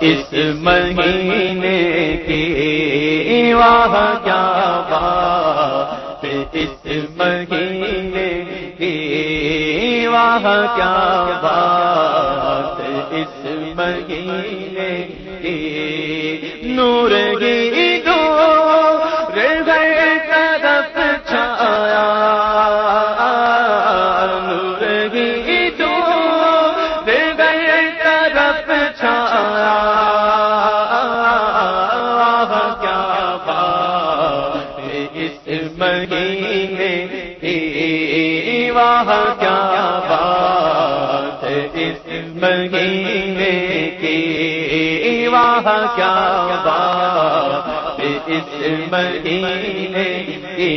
اس مہینے کی واہ کیا بات اس مہینے کی واہ کیا بات اس مہینے کی نور گی مدینے کی واہ کیا بات اس مہینے کی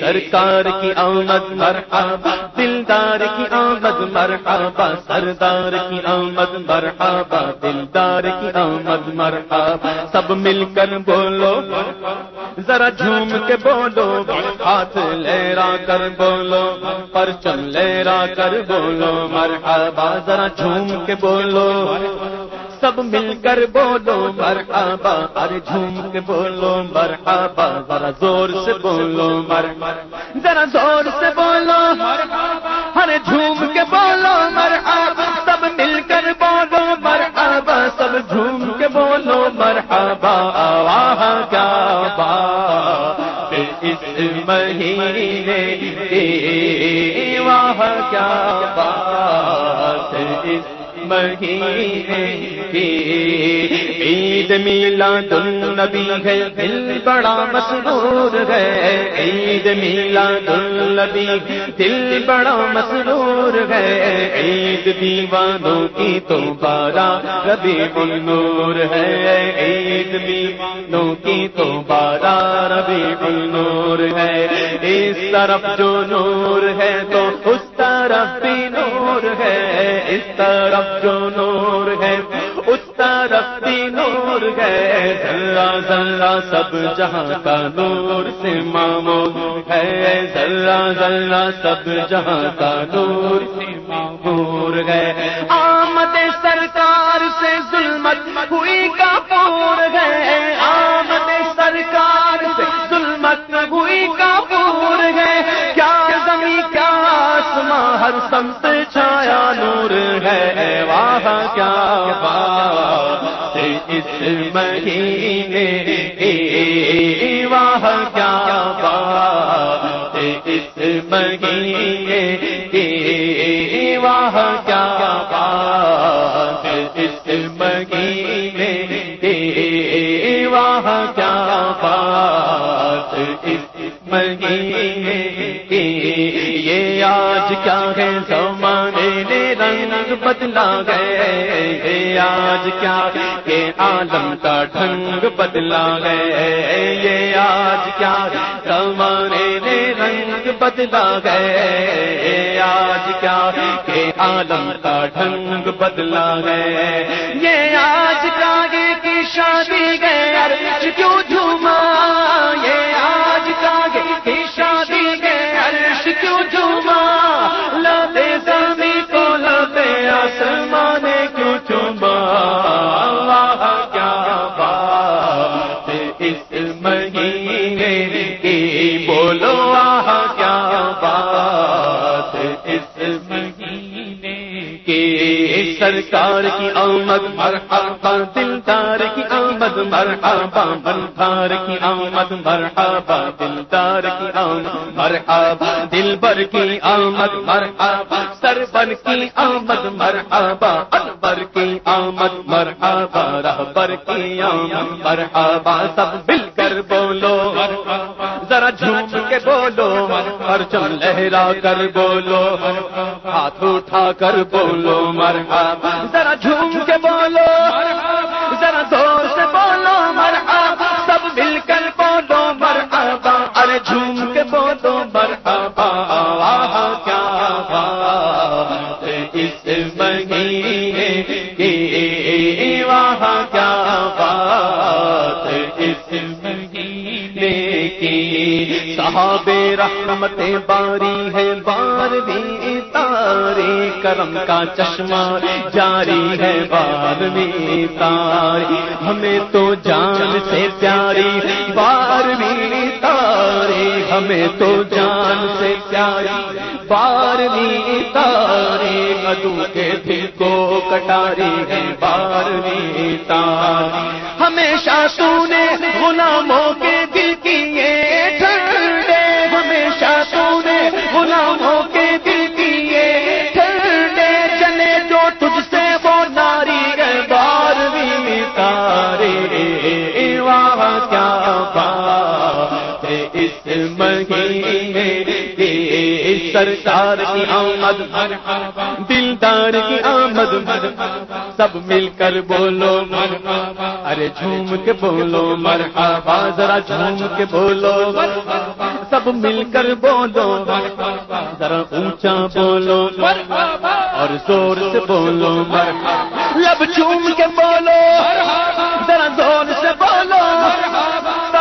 سرکار کی آمد، مرحبا، دلدار کی آمد، مرحبا، سردار کی آمد، مرحبا، دلدار کی آمد، مرحبا، سب مل کر بولو، ذرا جھوم کے بولو، ہاتھ لہرا کر بولو، پرچم لہرا کر بولو، مرحبا، ذرا جھوم کے بولو۔ سب مل کر بولو، مرحبا ارے جھوم کے بولو، مرحبا، ذرا زور سے بولو مر ذرا زور سے بولو ارے جھوم کے بولو، مرحبا، سب مل کر بولو، مرحبا، سب جھوم کے بولو، مرحبا واہ کیا بات، اس مہینے واہ کیا بات، اس مہینے عید میلاد النبی ہے، دل بڑا مسرور ہے۔ عید میلاد النبی، دل بڑا مسرور ہے۔ عید دیوانوں کی تو بارہ ربی النور ہے۔ عید دیوانوں کی تو بارہ ربی النور ہے۔ اس طرف جو نور ہے تو اس طرف بھی ہے۔ اس طرف جو نور ہے، اس طرف بھی نور ہے۔ ذرا ذرا سب جہاں کا نور سے مامو ہے۔ ذرا ذرا سب جہاں کا نور سے مامور ہے۔ آمد سرکار سے ظلمت ہوئی کا پور ہے۔ کیا بات اس مہینے واہ کیا بات، اس مہینے واہ کیا بات، اس مہینے واہ کیا بات، اس مہینے یہ آج کیا ہے زمانے بدلا گئے آج کیا کہ عالم کا ڈھنگ بدلا گئے یہ آج کیا زمانے نے رنگ بدلا گئے آج کیا کہ عالم کا ڈھنگ بدلا گئے یہ آج کا کی شادی گئے کیوں جھوما؟ کی کی آمد، مرحبا دلدار کی آمد، مرحبا بلدار کی آمد، مرحبا دلدار کی آمد، مرحبا دلبر کی آمد، مرحبا سربر کی آمد، مرحبا انبر کی آمد، مرحبا، رہبر کی آمد، مرحبا، سب مل کر بولو۔ ذرا جھوم کے بولو اور چم لہرا کر بولو، ہاتھ اٹھا کر بولو مرحبا ذرا جھوم کے بولو، ذرا زور سے بولو مرحبا سب مل کر بولو مرحبا ارے جھوم کے بولو مرحبا کیا بات اس مہینے؟ صحاب رحمت باری ہے، بار تاری کرم کا چشمہ جاری ہے بارہویں تاری ہمیں تو جان سے پیاری بارہویں تاری ہمیں تو جان سے پیاری بارہویں تاری مدو کے دل کو کٹاری ہے بارہویں تاری ہمیشہ سونے غلاموں کے مہینے سرکار کی آمد دلدار کی آمد سب مل کر بولو ارے جھوم کے بولو مرحبا، ذرا جھوم کے بولو سب مل کر بولو ذرا اونچا بولو اور زور سے بولو لب جھوم کے بولو۔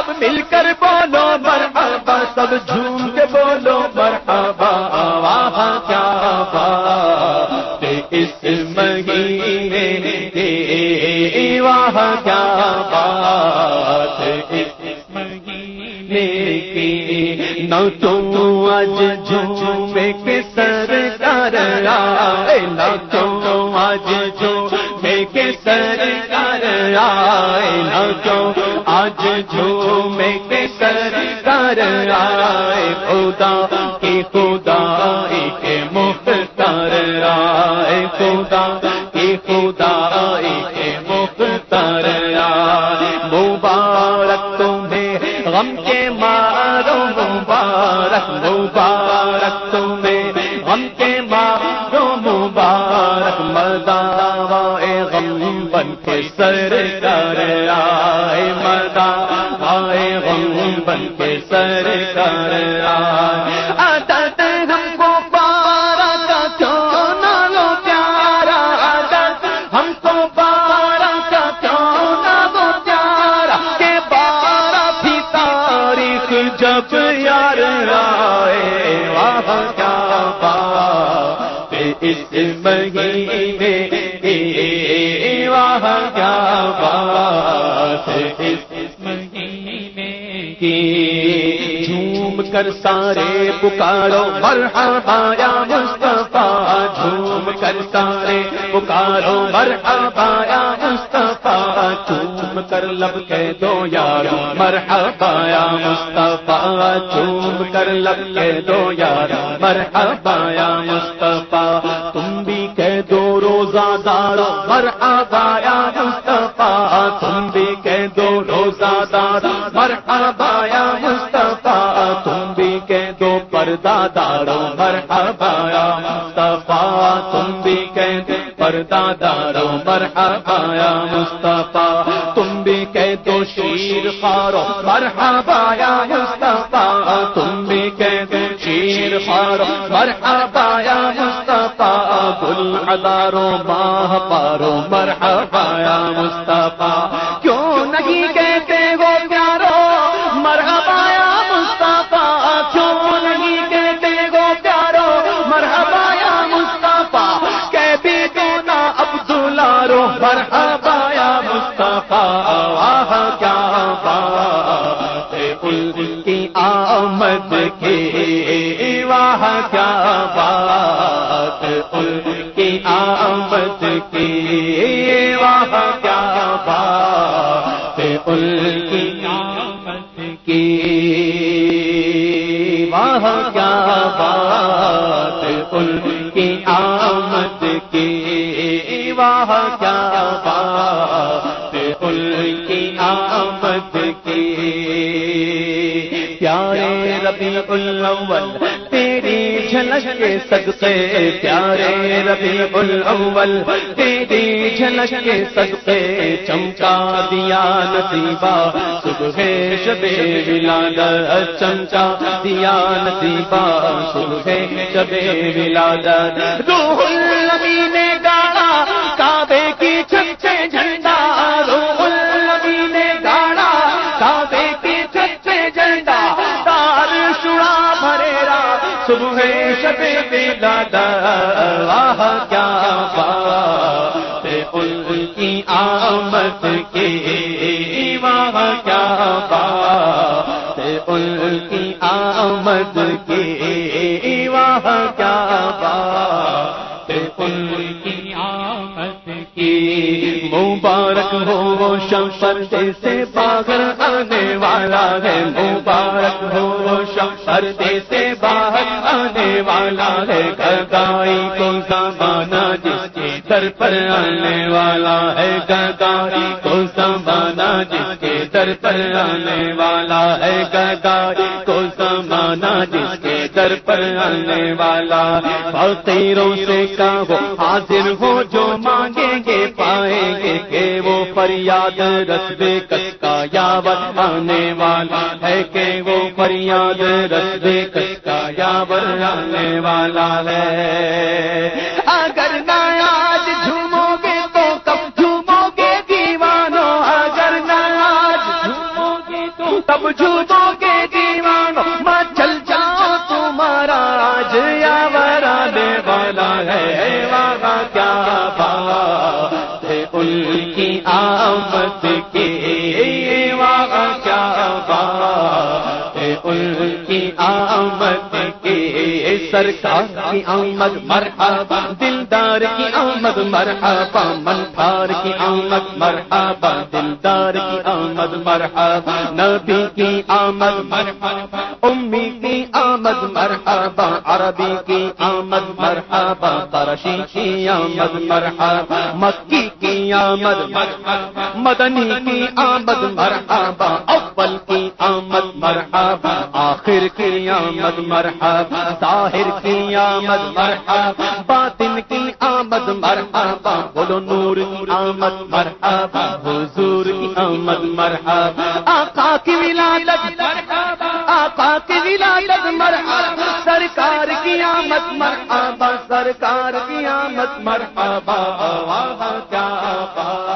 سب مل کر بولو، مرحبا، سب جھوم کے بولو، مرحبا واہ کیا بات اس مہینے کے خدا کی خدا کے مختار آئے خدا کی خدا کے مختار آئے مبارک تمہیں غم کے مارو، مبارک مبارک تمہیں غم کے مارو، مبارک۔ مداوا غم بن کے سر کر آئے مدا آئے غم بن کے سر اس مہینے واہ کیا بات اس مہینے کی جھوم کر سارے پکارو، مرحبا یا مصطفیٰ۔ جھوم کر سارے پکارو، مرحبا یا مصطفیٰ۔ چوم کر لب کہہ دو یار مرحبا یا مصطفیٰ۔ چوم کر لب کہہ دو یار مرحبا یا مصطفیٰ۔ دارو مرحبا یا مصطفیٰ، تم بھی کہہ دو روزہ دار مرحبا یا مصطفیٰ، تم بھی کہہ دو پردہ دارو۔ مرحبا یا مصطفیٰ، تم بھی کہہ دو پردہ دارو۔ مرحبا یا مصطفیٰ، تم بھی کہہ دو شیر خارو مرحبا یا مصطفیٰ، تم بھی کہہ دو شیر خارو مرحبا یا مصطفیٰ گل ادارو باہ پارو مرحبا یا مصطفیٰ۔ کیوں نہیں کہتے وہ پیارو مرحبا یا مصطفیٰ؟ کیوں نہیں کہتے وہ پیارو مرحبا یا مصطفیٰ؟ کہہ بھی دو اب دلارو مرحبا یا مصطفیٰ۔ واہ کیا بات ان کی آمد کی۔ واہ کیا بات ان کی آمد کی واہ کیا بات ان کی آمد کی واہ کیا بات ان کی آمد کی واہ کیا بات ان کی آمد کی پیارے ربیع الاول تیری جھلک کے صدقے پیارے ربیع الاول تیری جھلک کے صدقے چمکا دیا نصیبہ۔ صبح شب ولادت، چمکا دیا نصیبہ۔ صبح شب ولادت۔ روح النبی کی شب ولادت واہ کیا بات۔ ان کی آمد کی واہ کیا بات۔ ان کی آمد کی واہ کیا بات۔ ان کی آمد کی مبارک ہو، وہ شمشر سے باہر آنے والا ہے۔ مبارک ہو، وہ شمشر سے والا ہے گدائی کو سنبھانا جس کے در پر آنے والا ہے گدائی کو سنبھانا جس کے در پر آنے والا ہے گدائی کو سنبھانا جس کے در پر آنے والا بہت تیروں سے کہو حاضر ہو جو مانگیں گے پائیں گے کہ وہ فریاد رسبے کس کا یاور آنے والا ہے کہ وہ فریاد رسبے کس کا آنے والا ہے کی آمد کے سرکار کی آمد، مرحبا، دلدار کی آمد، مرحبا، منفار کی آمد، مرحبا، دلدار کی آمد، مرحبا، نبی کی آمد، مرحبا امی کی آمد مرحبا عربی کی آمد مرحبا ترشی کی آمد مرحبا مکی کی آمد مرحبا مدنی کی آمد مرحبا اول کی آمد مرحبا آخر کی آمد مرحبا ظاہر کی آمد مرحبا باطن کی آمد مرحبا بولو نور کی آمد مرحبا حضور کی آمد مرحبا آقا کی ولادت مرحبا ولادت مر آبا، سرکار کی آمد مر آبا، سرکار کی آمد مر آبا کیا آبا